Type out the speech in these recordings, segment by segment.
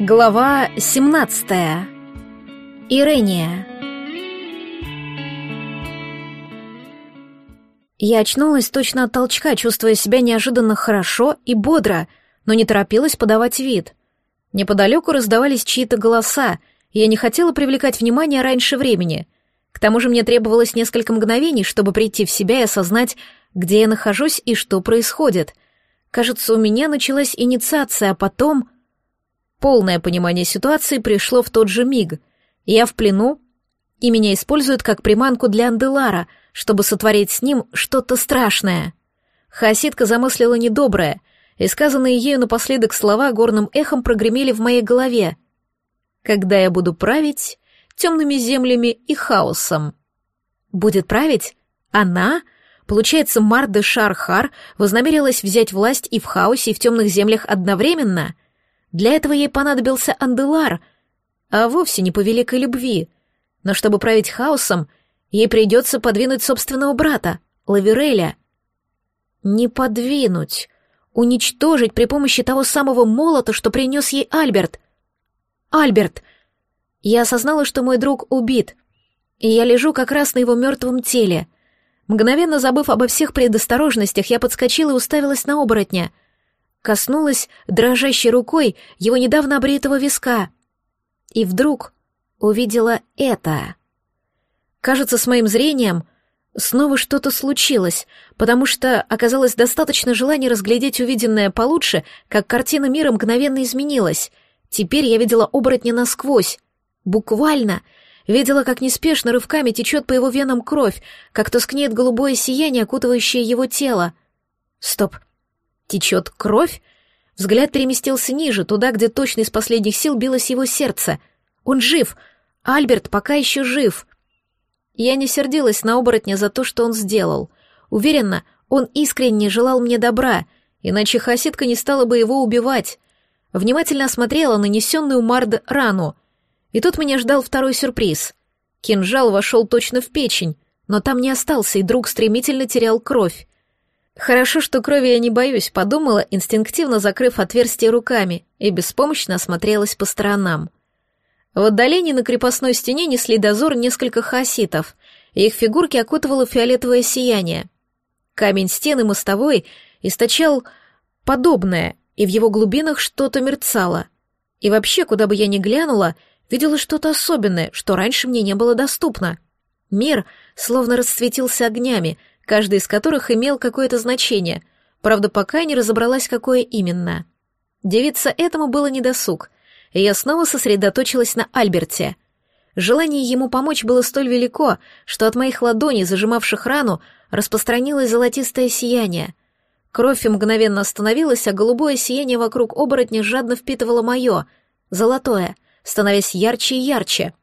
Глава 17. Ирения. Я очнулась точно от толчка, чувствуя себя неожиданно хорошо и бодро, но не торопилась подавать вид. Неподалеку раздавались чьи-то голоса, и я не хотела привлекать внимание раньше времени. К тому же мне требовалось несколько мгновений, чтобы прийти в себя и осознать, где я нахожусь и что происходит. Кажется, у меня началась инициация, а потом... Полное понимание ситуации пришло в тот же миг. Я в плену, и меня используют как приманку для Анделара, чтобы сотворить с ним что-то страшное. Хасидка замыслила недоброе, и сказанные ею напоследок слова горным эхом прогремели в моей голове. «Когда я буду править темными землями и хаосом». «Будет править? Она?» Получается, Марда Шархар вознамерилась взять власть и в хаосе, и в темных землях одновременно — для этого ей понадобился Анделар, а вовсе не по великой любви. Но чтобы править хаосом, ей придется подвинуть собственного брата, Лавереля. Не подвинуть, уничтожить при помощи того самого молота, что принес ей Альберт. Альберт! Я осознала, что мой друг убит, и я лежу как раз на его мертвом теле. Мгновенно забыв обо всех предосторожностях, я подскочила и уставилась на оборотня — коснулась дрожащей рукой его недавно обритого виска. И вдруг увидела это. Кажется, с моим зрением снова что-то случилось, потому что оказалось достаточно желания разглядеть увиденное получше, как картина мира мгновенно изменилась. Теперь я видела оборотня насквозь. Буквально видела, как неспешно рывками течет по его венам кровь, как тускнеет голубое сияние, окутывающее его тело. Стоп, Течет кровь? Взгляд переместился ниже, туда, где точно из последних сил билось его сердце. Он жив. Альберт пока еще жив. Я не сердилась на оборотня за то, что он сделал. Уверена, он искренне желал мне добра, иначе хасидка не стала бы его убивать. Внимательно осмотрела нанесенную Мард рану. И тут меня ждал второй сюрприз. Кинжал вошел точно в печень, но там не остался, и друг стремительно терял кровь. Хорошо, что крови я не боюсь, подумала, инстинктивно закрыв отверстие руками, и беспомощно осмотрелась по сторонам. В отдалении на крепостной стене несли дозор несколько хаситов, и их фигурки окутывало фиолетовое сияние. Камень стены мостовой источал подобное, и в его глубинах что-то мерцало. И вообще, куда бы я ни глянула, видела что-то особенное, что раньше мне не было доступно. Мир словно расцветился огнями, каждый из которых имел какое-то значение, правда, пока не разобралась, какое именно. Девица этому было недосуг, и я снова сосредоточилась на Альберте. Желание ему помочь было столь велико, что от моих ладоней, зажимавших рану, распространилось золотистое сияние. Кровь мгновенно остановилась, а голубое сияние вокруг оборотня жадно впитывало мое, золотое, становясь ярче и ярче.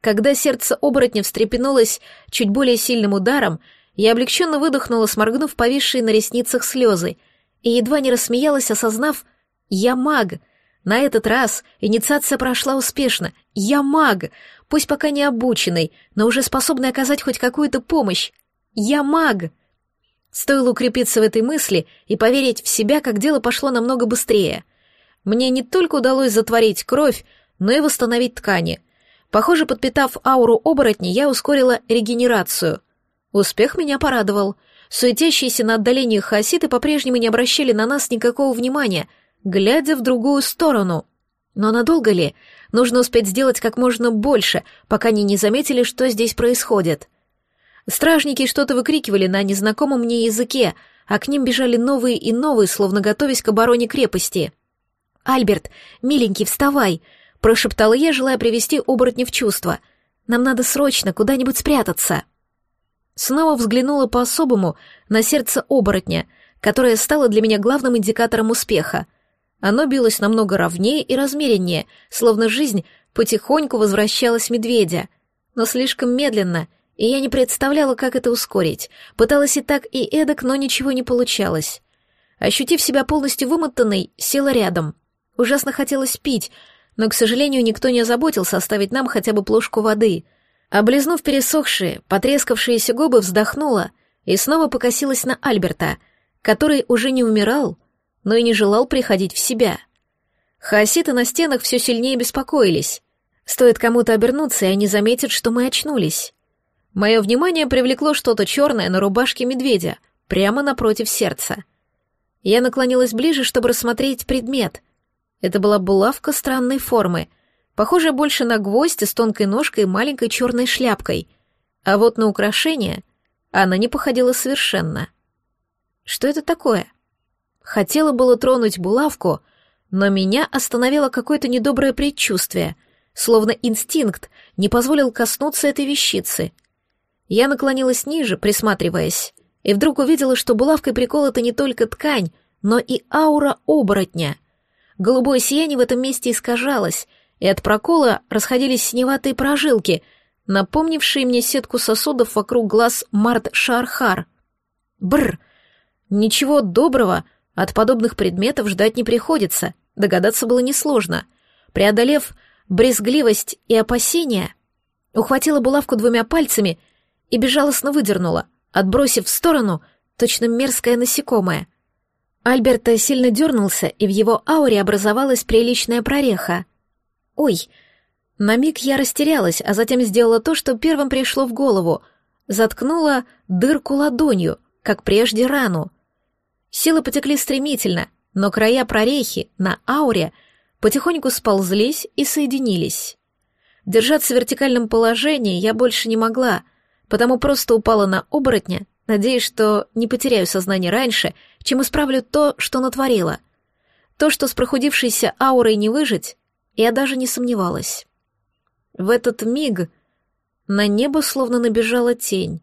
Когда сердце оборотня встрепенулось чуть более сильным ударом, я облегченно выдохнула, сморгнув повисшие на ресницах слезы, и едва не рассмеялась, осознав «Я маг!» На этот раз инициация прошла успешно. Я маг, пусть пока не обученный, но уже способный оказать хоть какую-то помощь. Я маг. Стоило укрепиться в этой мысли и поверить в себя, как дело пошло намного быстрее. Мне не только удалось затворить кровь, но и восстановить ткани. Похоже, подпитав ауру оборотни, я ускорила регенерацию. Успех меня порадовал. Суетящиеся на отдалении хаситы по-прежнему не обращали на нас никакого внимания, глядя в другую сторону. Но надолго ли? Нужно успеть сделать как можно больше, пока они не заметили, что здесь происходит. Стражники что-то выкрикивали на незнакомом мне языке, а к ним бежали новые и новые, словно готовясь к обороне крепости. «Альберт, миленький, вставай!» — прошептала я, желая привести оборотня в чувство. «Нам надо срочно куда-нибудь спрятаться». Снова взглянула по-особому на сердце оборотня, которое стало для меня главным индикатором успеха. Оно билось намного ровнее и размереннее, словно жизнь потихоньку возвращалась медведя, но слишком медленно, и я не представляла, как это ускорить. Пыталась и так, и эдак, но ничего не получалось. Ощутив себя полностью вымотанной, села рядом. Ужасно хотелось пить, но, к сожалению, никто не озаботился оставить нам хотя бы плошку воды — Облизнув пересохшие, потрескавшиеся губы, вздохнула и снова покосилась на Альберта, который уже не умирал, но и не желал приходить в себя. Хаоситы на стенах все сильнее беспокоились. Стоит кому-то обернуться, и они заметят, что мы очнулись. Мое внимание привлекло что-то черное на рубашке медведя, прямо напротив сердца. Я наклонилась ближе, чтобы рассмотреть предмет. Это была булавка странной формы, похожая больше на гвоздь с тонкой ножкой и маленькой черной шляпкой. А вот на украшение она не походила совершенно. Что это такое? Хотела было тронуть булавку, но меня остановило какое-то недоброе предчувствие — словно инстинкт не позволил коснуться этой вещицы. Я наклонилась ниже, присматриваясь, и вдруг увидела, что булавкой приколота не только ткань, но и аура оборотня. Голубое сияние в этом месте искажалось, и от прокола расходились синеватые прожилки, напомнившие мне сетку сосудов вокруг глаз Март Шархар. Бр! Ничего доброго от подобных предметов ждать не приходится, догадаться было несложно. Преодолев брезгливость и опасения, ухватила булавку двумя пальцами и безжалостно выдернула, отбросив в сторону точно мерзкое насекомое. Альберт сильно дернулся, и в его ауре образовалась приличная прореха. «Ой!» На миг я растерялась, а затем сделала то, что первым пришло в голову. Заткнула дырку ладонью, как прежде рану. Силы потекли стремительно, но края прорехи на ауре — потихоньку сползлись и соединились. Держаться в вертикальном положении я больше не могла, потому просто упала на оборотня, надеясь, что не потеряю сознание раньше, чем исправлю то, что натворила. То, что с прохудившейся аурой не выжить, я даже не сомневалась. В этот миг на небо словно набежала тень.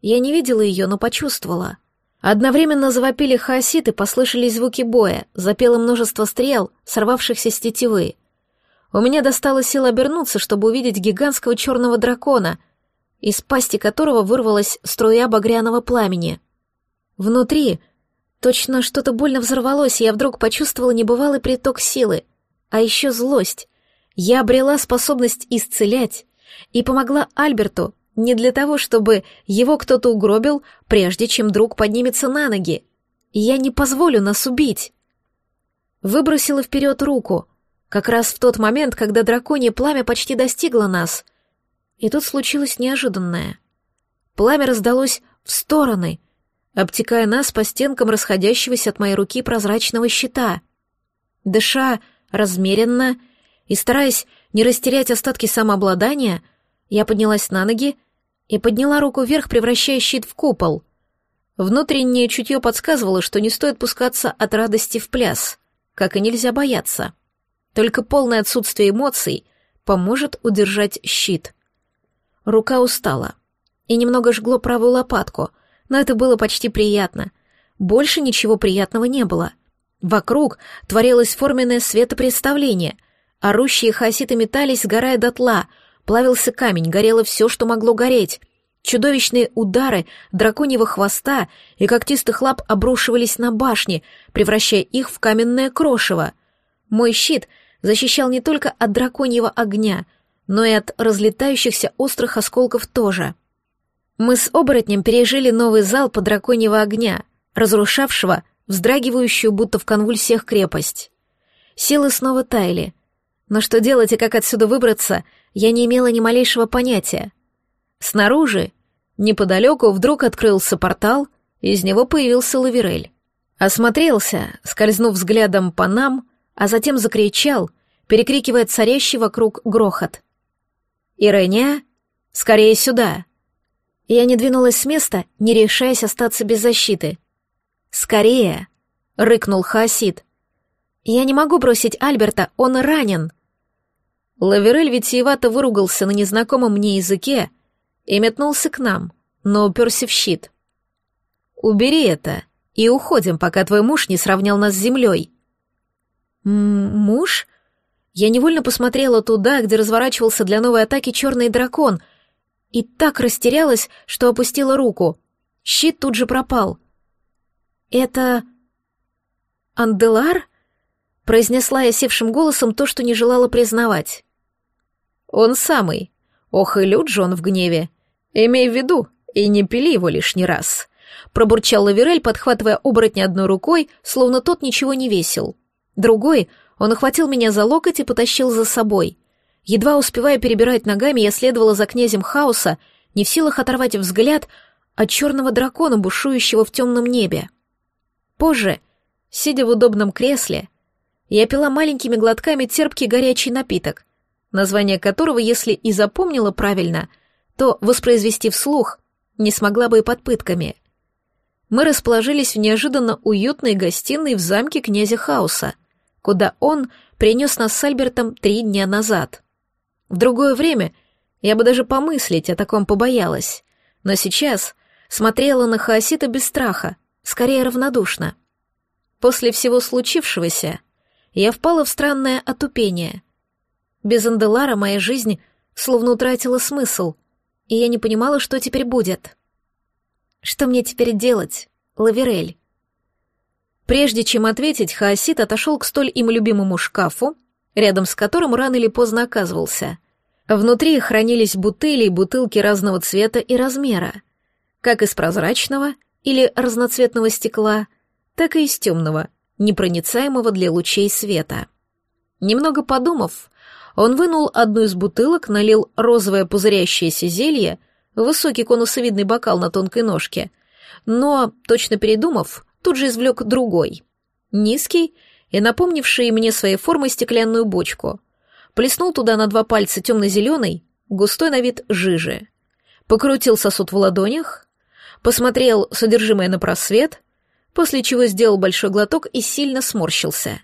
Я не видела ее, но почувствовала — Одновременно завопили хаоситы, послышались звуки боя, запело множество стрел, сорвавшихся с тетивы. У меня достало сил обернуться, чтобы увидеть гигантского черного дракона, из пасти которого вырвалась струя багряного пламени. Внутри точно что-то больно взорвалось, и я вдруг почувствовала небывалый приток силы, а еще злость. Я обрела способность исцелять и помогла Альберту, не для того, чтобы его кто-то угробил, прежде чем друг поднимется на ноги. Я не позволю нас убить. Выбросила вперед руку, как раз в тот момент, когда драконье пламя почти достигло нас. И тут случилось неожиданное. Пламя раздалось в стороны, обтекая нас по стенкам расходящегося от моей руки прозрачного щита. Дыша размеренно и стараясь не растерять остатки самообладания, я поднялась на ноги и подняла руку вверх, превращая щит в купол. Внутреннее чутье подсказывало, что не стоит пускаться от радости в пляс, как и нельзя бояться. Только полное отсутствие эмоций поможет удержать щит. Рука устала и немного жгло правую лопатку, но это было почти приятно. Больше ничего приятного не было. Вокруг творилось форменное светопредставление. Орущие хаситы метались, сгорая дотла — Плавился камень, горело все, что могло гореть. Чудовищные удары драконьего хвоста и когтистых лап обрушивались на башни, превращая их в каменное крошево. Мой щит защищал не только от драконьего огня, но и от разлетающихся острых осколков тоже. Мы с оборотнем пережили новый зал по драконьего огня, разрушавшего вздрагивающую будто в конвульсиях крепость. Силы снова таяли. Но что делать и как отсюда выбраться — я не имела ни малейшего понятия. Снаружи, неподалеку, вдруг открылся портал, и из него появился Лаверель. Осмотрелся, скользнув взглядом по нам, а затем закричал, перекрикивая царящий вокруг грохот. «Ирэня, скорее сюда!» Я не двинулась с места, не решаясь остаться без защиты. «Скорее!» — рыкнул Хаосид. «Я не могу бросить Альберта, он ранен!» Лаверель витиевато выругался на незнакомом мне языке и метнулся к нам, но уперся в щит. «Убери это и уходим, пока твой муж не сравнял нас с землей». «Муж?» Я невольно посмотрела туда, где разворачивался для новой атаки черный дракон, и так растерялась, что опустила руку. Щит тут же пропал. «Это... Анделар?» произнесла я севшим голосом то, что не желала признавать. Он самый. Ох, и лют же он в гневе. Имей в виду, и не пили его лишний раз. Пробурчал Лаверель, подхватывая оборотня одной рукой, словно тот ничего не весил. Другой Он охватил меня за локоть и потащил за собой. Едва успевая перебирать ногами, я следовала за князем хаоса, не в силах оторвать взгляд от черного дракона, бушующего в темном небе. Позже, сидя в удобном кресле, я пила маленькими глотками терпкий горячий напиток, название которого, если и запомнила правильно, то воспроизвести вслух не смогла бы и под пытками. Мы расположились в неожиданно уютной гостиной в замке князя Хауса, куда он принес нас с Альбертом три дня назад. В другое время я бы даже помыслить о таком побоялась, но сейчас смотрела на Хаосита без страха, скорее равнодушно. После всего случившегося я впала в странное отупение. Без Анделара моя жизнь словно утратила смысл, и я не понимала, что теперь будет. Что мне теперь делать, Лаверель? Прежде чем ответить, Хаосит отошел к столь им любимому шкафу, рядом с которым рано или поздно оказывался. Внутри хранились бутыли и бутылки разного цвета и размера, как из прозрачного или разноцветного стекла, так и из темного, непроницаемого для лучей света. Немного подумав, он вынул одну из бутылок, налил розовое пузырящееся зелье высокий конусовидный бокал на тонкой ножке, но, точно передумав, тут же извлек другой, низкий и напомнивший мне своей формой стеклянную бочку. Плеснул туда на два пальца темно-зеленый, густой на вид жижи. Покрутил сосуд в ладонях, посмотрел содержимое на просвет, после чего сделал большой глоток и сильно сморщился.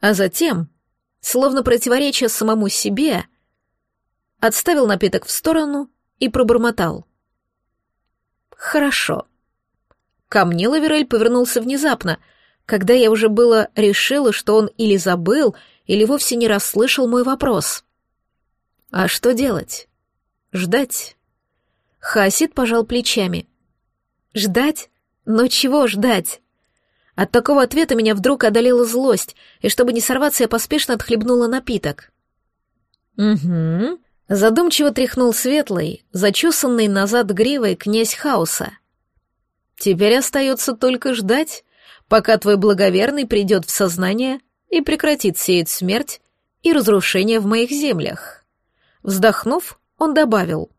А затем словно противоречия самому себе, отставил напиток в сторону и пробормотал. «Хорошо». Ко мне Лаверель повернулся внезапно, когда я уже было решила, что он или забыл, или вовсе не расслышал мой вопрос. «А что делать? Ждать?» Хасид пожал плечами. «Ждать? Но чего ждать?» От такого ответа меня вдруг одолела злость, и чтобы не сорваться, я поспешно отхлебнула напиток. «Угу», — задумчиво тряхнул светлый, зачесанный назад гривой князь хаоса. «Теперь остается только ждать, пока твой благоверный придет в сознание и прекратит сеять смерть и разрушение в моих землях». Вздохнув, он добавил.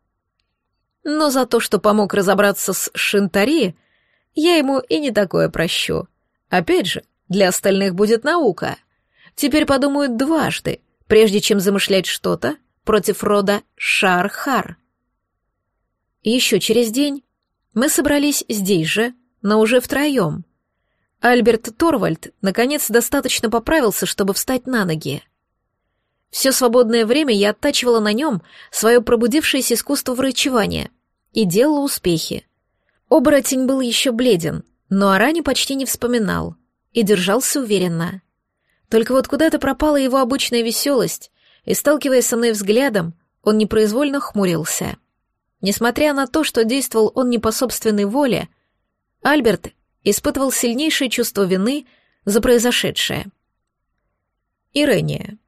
«Но за то, что помог разобраться с Шинтари, я ему и не такое прощу». Опять же, для остальных будет наука. Теперь подумают дважды, прежде чем замышлять что-то против рода Шархар. Еще через день мы собрались здесь же, но уже втроем. Альберт Торвальд, наконец, достаточно поправился, чтобы встать на ноги. Все свободное время я оттачивала на нем свое пробудившееся искусство врачевания и делала успехи. Оборотень был еще бледен — но о ране почти не вспоминал и держался уверенно. Только вот куда-то пропала его обычная веселость, и, сталкиваясь со мной взглядом, он непроизвольно хмурился. Несмотря на то, что действовал он не по собственной воле, Альберт испытывал сильнейшее чувство вины за произошедшее. «Ирения,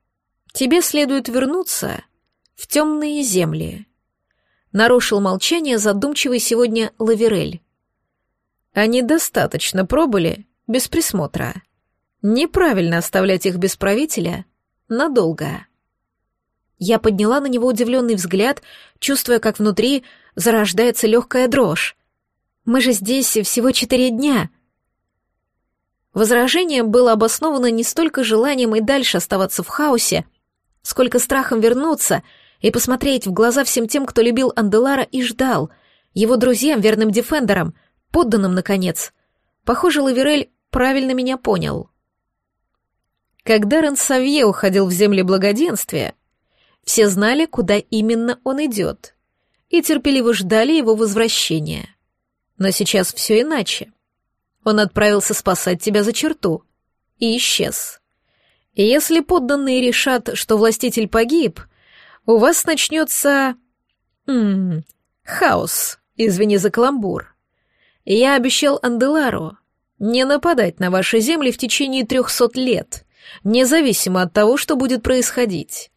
тебе следует вернуться в темные земли», — нарушил молчание задумчивый сегодня Лаверель. Они достаточно пробыли без присмотра. Неправильно оставлять их без правителя надолго. Я подняла на него удивленный взгляд, чувствуя, как внутри зарождается легкая дрожь. Мы же здесь всего четыре дня. Возражение было обосновано не столько желанием и дальше оставаться в хаосе, сколько страхом вернуться и посмотреть в глаза всем тем, кто любил Анделара и ждал, его друзьям, верным дефендерам — подданным, наконец. Похоже, Лаверель правильно меня понял. Когда Рансавье уходил в земли благоденствия, все знали, куда именно он идет, и терпеливо ждали его возвращения. Но сейчас все иначе. Он отправился спасать тебя за черту и исчез. И если подданные решат, что властитель погиб, у вас начнется... М -м, хаос, извини за каламбур. Я обещал Анделару не нападать на ваши земли в течение трехсот лет, независимо от того, что будет происходить.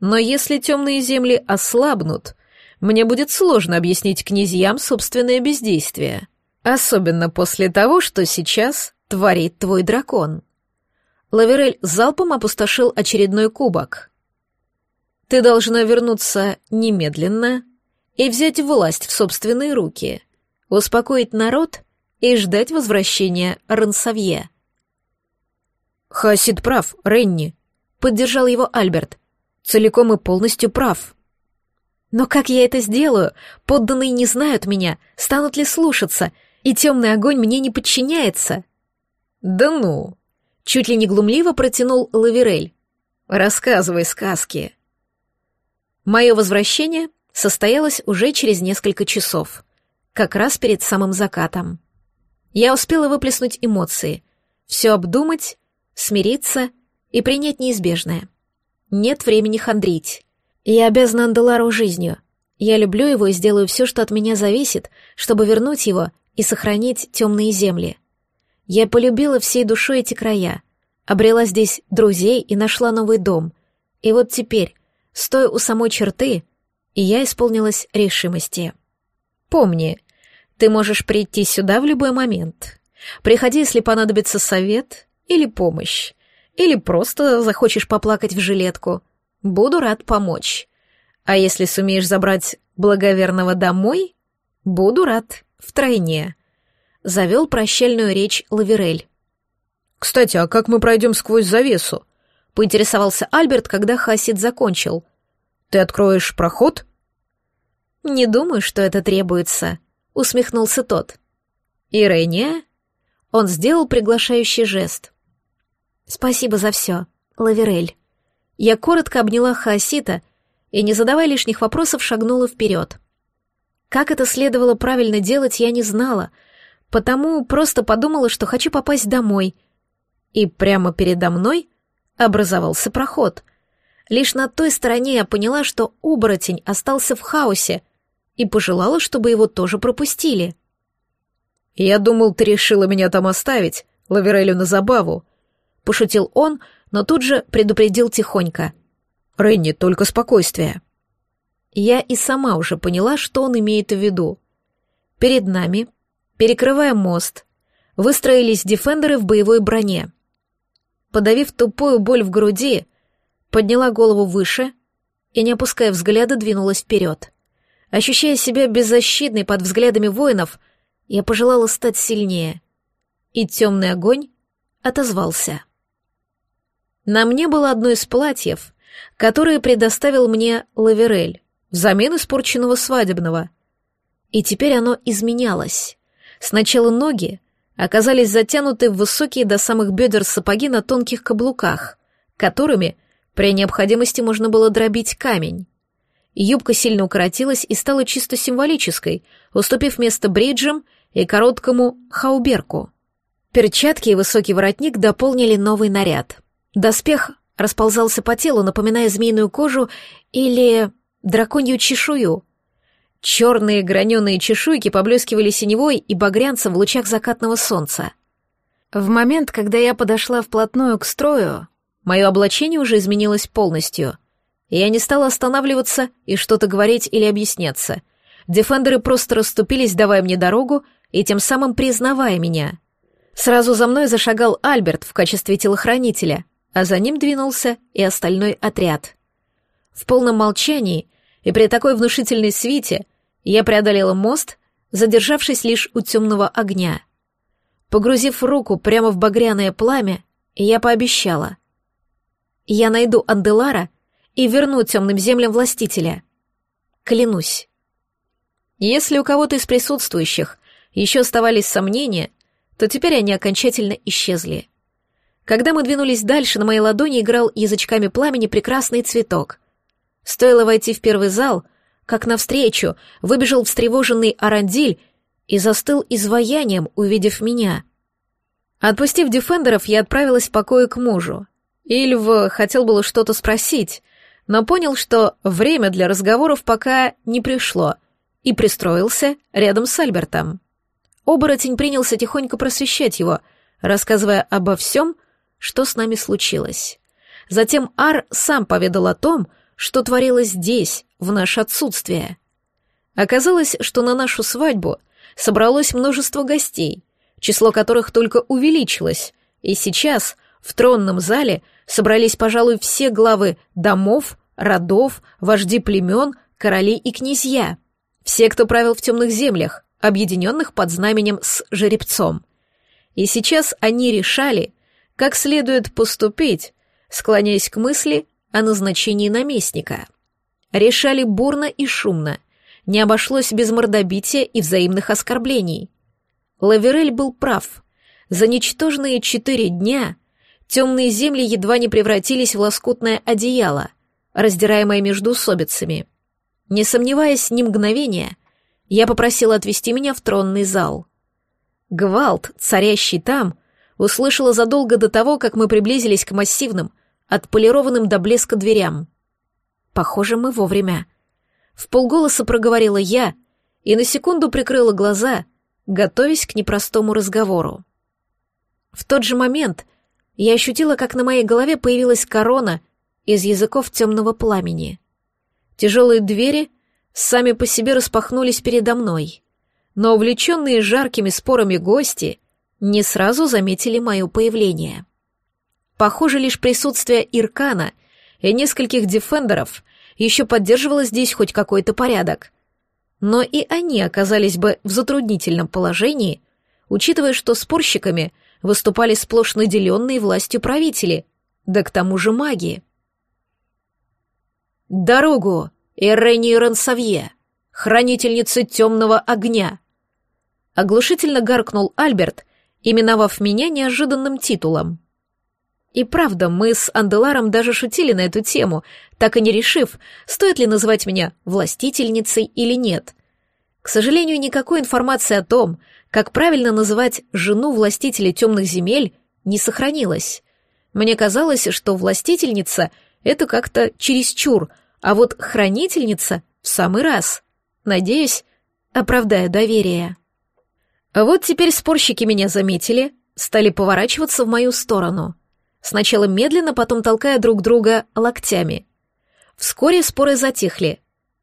Но если темные земли ослабнут, мне будет сложно объяснить князьям собственное бездействие, особенно после того, что сейчас творит твой дракон. Лаверель залпом опустошил очередной кубок. «Ты должна вернуться немедленно и взять власть в собственные руки, успокоить народ и ждать возвращения Рансавье». «Хасид прав, Ренни», — поддержал его Альберт. «Целиком и полностью прав». «Но как я это сделаю? Подданные не знают меня, станут ли слушаться, и темный огонь мне не подчиняется». «Да ну!» — чуть ли не глумливо протянул Лаверель. «Рассказывай сказки». Мое возвращение состоялось уже через несколько часов, как раз перед самым закатом. Я успела выплеснуть эмоции, все обдумать, смириться и принять неизбежное. Нет времени хандрить. Я обязана Анделару жизнью. Я люблю его и сделаю все, что от меня зависит, чтобы вернуть его и сохранить темные земли. Я полюбила всей душой эти края, обрела здесь друзей и нашла новый дом. И вот теперь, стоя у самой черты, и я исполнилась решимости. Помни, ты можешь прийти сюда в любой момент. Приходи, если понадобится совет или помощь, или просто захочешь поплакать в жилетку. Буду рад помочь. А если сумеешь забрать благоверного домой, буду рад втройне. Завел прощальную речь Лаверель. «Кстати, а как мы пройдем сквозь завесу?» — поинтересовался Альберт, когда Хасид закончил. «Ты откроешь проход?» «Не думаю, что это требуется», — усмехнулся тот. «Ирения?» Он сделал приглашающий жест. «Спасибо за все, Лаверель». Я коротко обняла Хаосита и, не задавая лишних вопросов, шагнула вперед. Как это следовало правильно делать, я не знала, потому просто подумала, что хочу попасть домой. И прямо передо мной образовался проход. Лишь на той стороне я поняла, что оборотень остался в хаосе, и пожелала, чтобы его тоже пропустили. «Я думал, ты решила меня там оставить, Лаверелю на забаву», — пошутил он, но тут же предупредил тихонько. «Ренни, только спокойствие». Я и сама уже поняла, что он имеет в виду. Перед нами, перекрывая мост, выстроились дефендеры в боевой броне. Подавив тупую боль в груди, подняла голову выше и, не опуская взгляда, двинулась вперед. Ощущая себя беззащитной под взглядами воинов, я пожелала стать сильнее. И темный огонь отозвался. На мне было одно из платьев, которое предоставил мне Лаверель взамен испорченного свадебного. И теперь оно изменялось. Сначала ноги оказались затянуты в высокие до самых бедер сапоги на тонких каблуках, которыми при необходимости можно было дробить камень. Юбка сильно укоротилась и стала чисто символической, уступив место бриджам и короткому хауберку. Перчатки и высокий воротник дополнили новый наряд. Доспех расползался по телу, напоминая змеиную кожу или драконью чешую. Черные граненые чешуйки поблескивали синевой и багрянцем в лучах закатного солнца. В момент, когда я подошла вплотную к строю, мое облачение уже изменилось полностью — я не стала останавливаться и что-то говорить или объясняться. Дефендеры просто расступились, давая мне дорогу и тем самым признавая меня. Сразу за мной зашагал Альберт в качестве телохранителя, а за ним двинулся и остальной отряд. В полном молчании и при такой внушительной свите я преодолела мост, задержавшись лишь у темного огня. Погрузив руку прямо в багряное пламя, я пообещала. Я найду Анделара и верну темным землям властителя. Клянусь. Если у кого-то из присутствующих еще оставались сомнения, то теперь они окончательно исчезли. Когда мы двинулись дальше, на моей ладони играл язычками пламени прекрасный цветок. Стоило войти в первый зал, как навстречу выбежал встревоженный Арандиль и застыл изваянием, увидев меня. Отпустив дефендеров, я отправилась в покое к мужу. Ильв хотел было что-то спросить, но понял, что время для разговоров пока не пришло, и пристроился рядом с Альбертом. Оборотень принялся тихонько просвещать его, рассказывая обо всем, что с нами случилось. Затем Ар сам поведал о том, что творилось здесь, в наше отсутствие. Оказалось, что на нашу свадьбу собралось множество гостей, число которых только увеличилось, и сейчас В тронном зале собрались, пожалуй, все главы домов, родов, вожди племен, короли и князья. Все, кто правил в темных землях, объединенных под знаменем с жеребцом. И сейчас они решали, как следует поступить, склоняясь к мысли о назначении наместника. Решали бурно и шумно, не обошлось без мордобития и взаимных оскорблений. Лаверель был прав. За ничтожные четыре дня темные земли едва не превратились в лоскутное одеяло, раздираемое между усобицами. Не сомневаясь ни мгновения, я попросила отвести меня в тронный зал. Гвалт, царящий там, услышала задолго до того, как мы приблизились к массивным, отполированным до блеска дверям. Похоже, мы вовремя. В полголоса проговорила я и на секунду прикрыла глаза, готовясь к непростому разговору. В тот же момент я ощутила, как на моей голове появилась корона из языков темного пламени. Тяжелые двери сами по себе распахнулись передо мной, но увлеченные жаркими спорами гости не сразу заметили мое появление. Похоже, лишь присутствие Иркана и нескольких дефендеров еще поддерживало здесь хоть какой-то порядок. Но и они оказались бы в затруднительном положении, учитывая, что спорщиками выступали сплошь наделенные властью правители, да к тому же маги. «Дорогу, Ирени Рансавье, хранительница темного огня!» Оглушительно гаркнул Альберт, именовав меня неожиданным титулом. И правда, мы с Анделаром даже шутили на эту тему, так и не решив, стоит ли называть меня властительницей или нет. К сожалению, никакой информации о том, как правильно называть жену властителя темных земель, не сохранилось. Мне казалось, что властительница — это как-то чересчур, а вот хранительница — в самый раз. Надеюсь, оправдаю доверие. А вот теперь спорщики меня заметили, стали поворачиваться в мою сторону. Сначала медленно, потом толкая друг друга локтями. Вскоре споры затихли,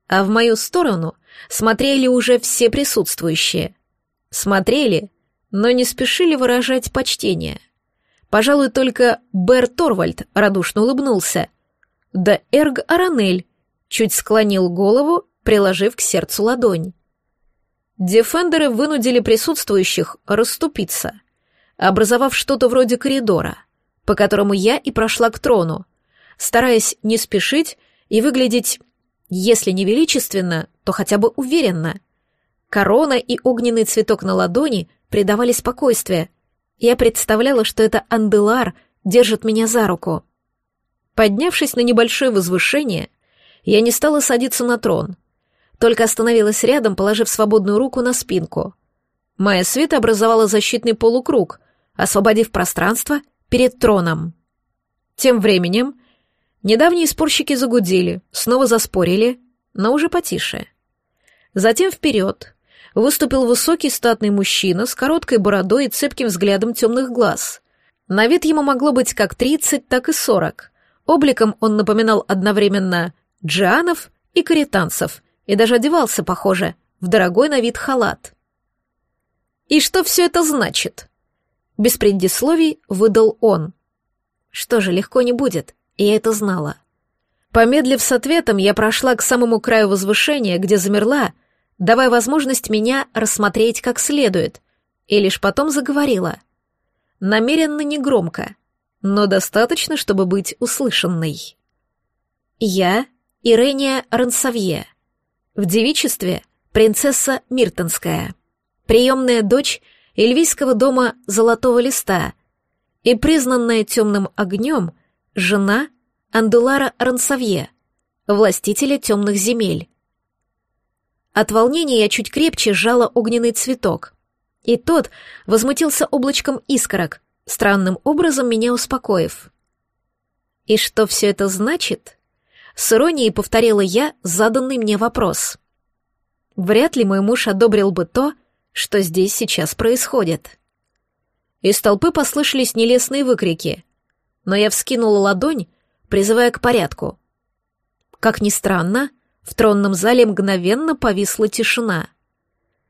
а в мою сторону смотрели уже все присутствующие. Смотрели, но не спешили выражать почтение. Пожалуй, только Бер Торвальд радушно улыбнулся. Да Эрг Аранель чуть склонил голову, приложив к сердцу ладонь. Дефендеры вынудили присутствующих расступиться, образовав что-то вроде коридора, по которому я и прошла к трону, стараясь не спешить и выглядеть, если не величественно, то хотя бы уверенно. Корона и огненный цветок на ладони придавали спокойствие. Я представляла, что это Анделар держит меня за руку. Поднявшись на небольшое возвышение, я не стала садиться на трон — только остановилась рядом, положив свободную руку на спинку. Моя свита образовала защитный полукруг, освободив пространство перед троном. Тем временем недавние спорщики загудели, снова заспорили, но уже потише. Затем вперед выступил высокий статный мужчина с короткой бородой и цепким взглядом темных глаз. На вид ему могло быть как тридцать, так и сорок. Обликом он напоминал одновременно джианов и каританцев, и даже одевался, похоже, в дорогой на вид халат. «И что все это значит?» Без предисловий выдал он. Что же, легко не будет, я это знала. Помедлив с ответом, я прошла к самому краю возвышения, где замерла, давая возможность меня рассмотреть как следует, и лишь потом заговорила. Намеренно негромко, но достаточно, чтобы быть услышанной. Я — Ирения Рансавье, в девичестве принцесса Миртонская, приемная дочь эльвийского дома Золотого Листа и признанная темным огнем жена Андулара Рансавье, властителя темных земель. От волнения я чуть крепче сжала огненный цветок, и тот возмутился облачком искорок, странным образом меня успокоив. И что все это значит? С иронией повторила я заданный мне вопрос. Вряд ли мой муж одобрил бы то, что здесь сейчас происходит. Из толпы послышались нелестные выкрики, но я вскинула ладонь, призывая к порядку. Как ни странно, в тронном зале мгновенно повисла тишина.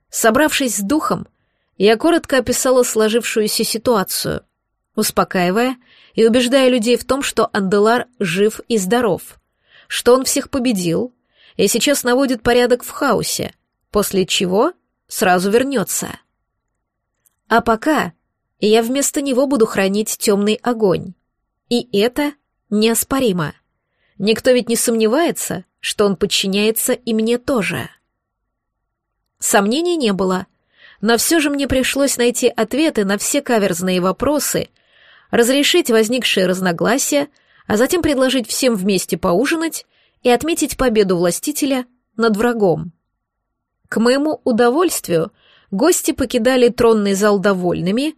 Собравшись с духом, я коротко описала сложившуюся ситуацию. успокаивая и убеждая людей в том, что Анделар жив и здоров, что он всех победил и сейчас наводит порядок в хаосе, после чего сразу вернется. А пока я вместо него буду хранить темный огонь. И это неоспоримо. Никто ведь не сомневается, что он подчиняется и мне тоже. Сомнений не было, но все же мне пришлось найти ответы на все каверзные вопросы, разрешить возникшие разногласия, а затем предложить всем вместе поужинать и отметить победу властителя над врагом. К моему удовольствию гости покидали тронный зал довольными,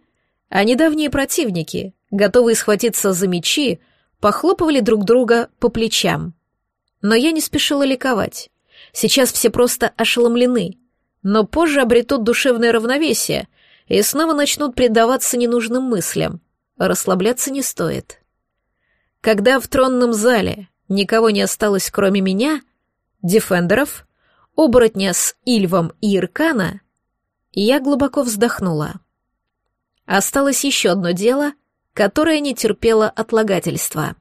а недавние противники, готовые схватиться за мечи, похлопывали друг друга по плечам. Но я не спешила ликовать. Сейчас все просто ошеломлены, но позже обретут душевное равновесие и снова начнут предаваться ненужным мыслям. Расслабляться не стоит. Когда в тронном зале никого не осталось, кроме меня, дефендеров, оборотня с Ильвом и Иркана, я глубоко вздохнула. Осталось еще одно дело, которое не терпело отлагательства.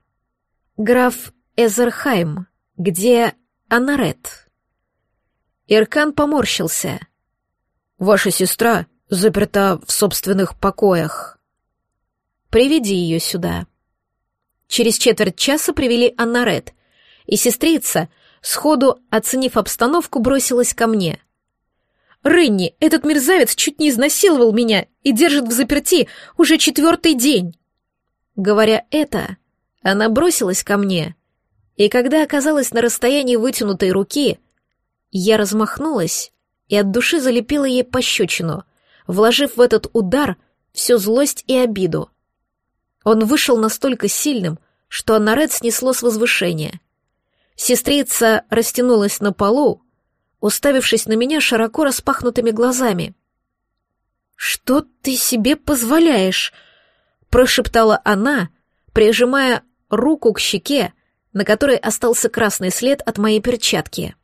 Граф Эзерхайм, где Анарет? Иркан поморщился. «Ваша сестра заперта в собственных покоях». «Приведи ее сюда». Через четверть часа привели Аннарет, и сестрица, сходу оценив обстановку, бросилась ко мне. Рынни, этот мерзавец чуть не изнасиловал меня и держит в заперти уже четвертый день. Говоря это, она бросилась ко мне, и когда оказалась на расстоянии вытянутой руки, я размахнулась и от души залепила ей пощечину, вложив в этот удар всю злость и обиду. Он вышел настолько сильным, что Анарет снесло с возвышения. Сестрица растянулась на полу, уставившись на меня широко распахнутыми глазами. «Что ты себе позволяешь?» — прошептала она, прижимая руку к щеке, на которой остался красный след от моей перчатки.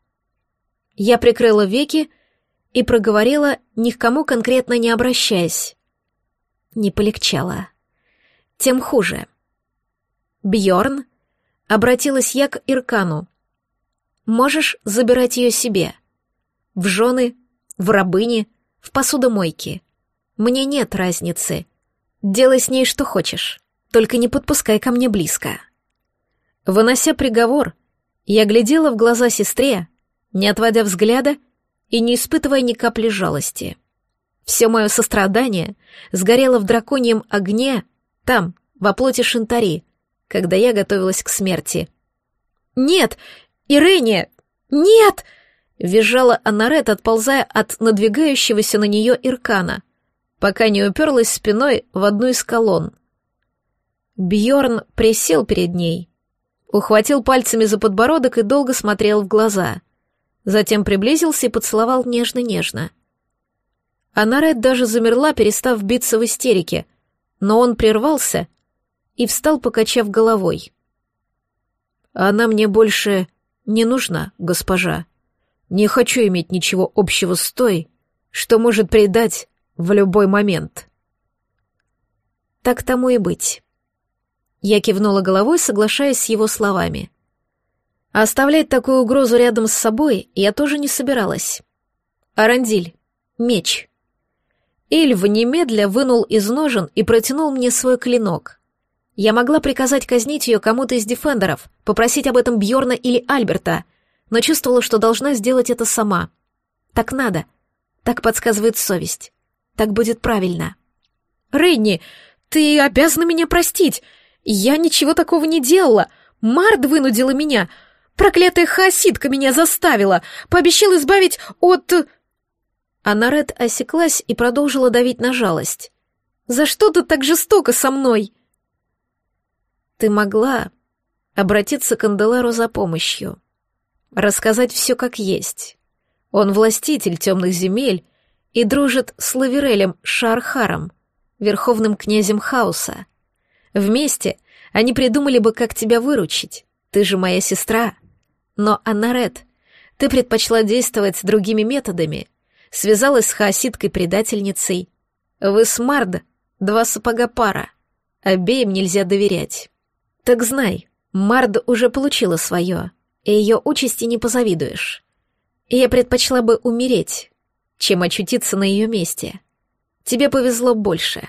Я прикрыла веки и проговорила, ни к кому конкретно не обращаясь. Не полегчало. Тем хуже. Бьорн обратилась я к Иркану. Можешь забирать ее себе в жены, в рабыни, в посудомойки. Мне нет разницы. Делай с ней что хочешь, только не подпускай ко мне близко. Вынося приговор, я глядела в глаза сестре, не отводя взгляда и не испытывая ни капли жалости. Все мое сострадание сгорело в драконьем огне там, во плоти Шинтари, когда я готовилась к смерти. «Нет! Ирэния! Нет!» Визжала Анарет, отползая от надвигающегося на нее Иркана, пока не уперлась спиной в одну из колонн. Бьорн присел перед ней, ухватил пальцами за подбородок и долго смотрел в глаза. Затем приблизился и поцеловал нежно-нежно. Анарет даже замерла, перестав биться в истерике, но он прервался и встал, покачав головой. «Она мне больше не нужна, госпожа», не хочу иметь ничего общего с той, что может предать в любой момент. Так тому и быть. Я кивнула головой, соглашаясь с его словами. оставлять такую угрозу рядом с собой я тоже не собиралась. Арандиль, меч. Ильв немедля вынул из ножен и протянул мне свой клинок. Я могла приказать казнить ее кому-то из дефендеров, попросить об этом Бьорна или Альберта, но чувствовала, что должна сделать это сама. Так надо. Так подсказывает совесть. Так будет правильно. «Рейни, ты обязана меня простить. Я ничего такого не делала. Мард вынудила меня. Проклятая хаоситка меня заставила. Пообещал избавить от...» Анарет осеклась и продолжила давить на жалость. «За что ты так жестоко со мной?» «Ты могла обратиться к Анделару за помощью рассказать все как есть. Он властитель темных земель и дружит с Лаверелем Шархаром, верховным князем хаоса. Вместе они придумали бы, как тебя выручить. Ты же моя сестра. Но, Аннарет, ты предпочла действовать другими методами. Связалась с хаоситкой-предательницей. Вы с Марда, два сапога пара. обеим нельзя доверять. Так знай, Мард уже получила свое, и ее участи не позавидуешь. И я предпочла бы умереть, чем очутиться на ее месте. Тебе повезло больше.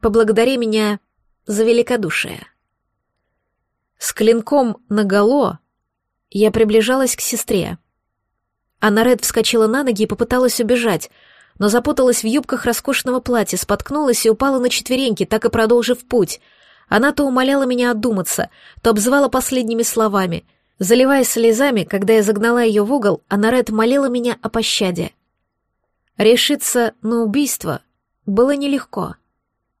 Поблагодари меня за великодушие. С клинком наголо я приближалась к сестре. Анарет вскочила на ноги и попыталась убежать, но запуталась в юбках роскошного платья, споткнулась и упала на четвереньки, так и продолжив путь. Она то умоляла меня отдуматься, то обзывала последними словами. Заливаясь слезами, когда я загнала ее в угол, Анарет молила меня о пощаде. Решиться на убийство было нелегко,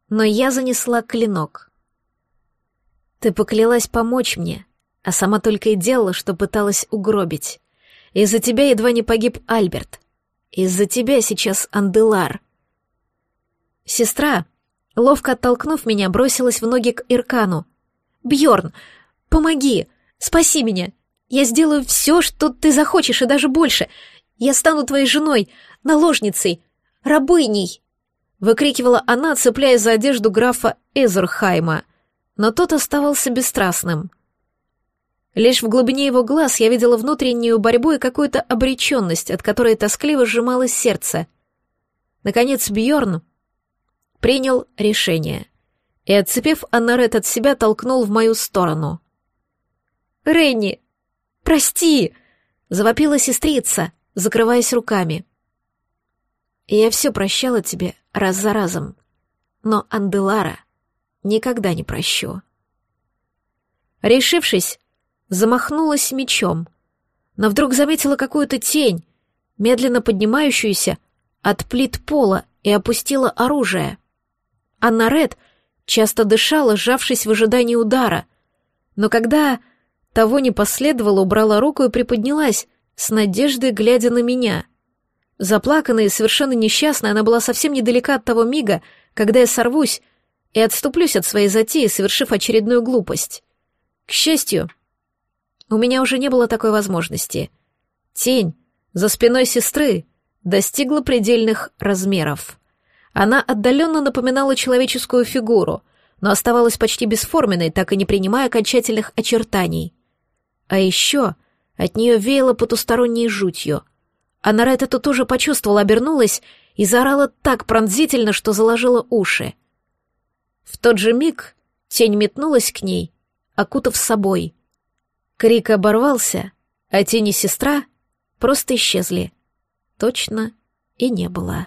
но я занесла клинок. Ты поклялась помочь мне, а сама только и делала, что пыталась угробить. Из-за тебя едва не погиб Альберт. Из-за тебя сейчас Анделар. Сестра, ловко оттолкнув меня, бросилась в ноги к Иркану. Бьорн, помоги, спаси меня. Я сделаю все, что ты захочешь, и даже больше. Я стану твоей женой, наложницей, рабыней!» Выкрикивала она, цепляясь за одежду графа Эзерхайма, но тот оставался бесстрастным. Лишь в глубине его глаз я видела внутреннюю борьбу и какую-то обреченность, от которой тоскливо сжималось сердце. Наконец Бьорн принял решение и, отцепив Аннарет от себя, толкнул в мою сторону. «Ренни, прости!» — завопила сестрица, закрываясь руками. «Я все прощала тебе раз за разом, но Анделара никогда не прощу». Решившись, замахнулась мечом, но вдруг заметила какую-то тень, медленно поднимающуюся от плит пола и опустила оружие. Анна Ред часто дышала, сжавшись в ожидании удара, но когда того не последовало, убрала руку и приподнялась, с надеждой глядя на меня. Заплаканная и совершенно несчастная, она была совсем недалека от того мига, когда я сорвусь и отступлюсь от своей затеи, совершив очередную глупость. К счастью, у меня уже не было такой возможности. Тень за спиной сестры достигла предельных размеров. Она отдаленно напоминала человеческую фигуру, но оставалась почти бесформенной, так и не принимая окончательных очертаний. А еще от нее веяло потусторонней жутью. А Нарет это тоже почувствовала, обернулась и заорала так пронзительно, что заложила уши. В тот же миг тень метнулась к ней, окутав собой — Крик оборвался, а тени сестра просто исчезли. Точно и не было.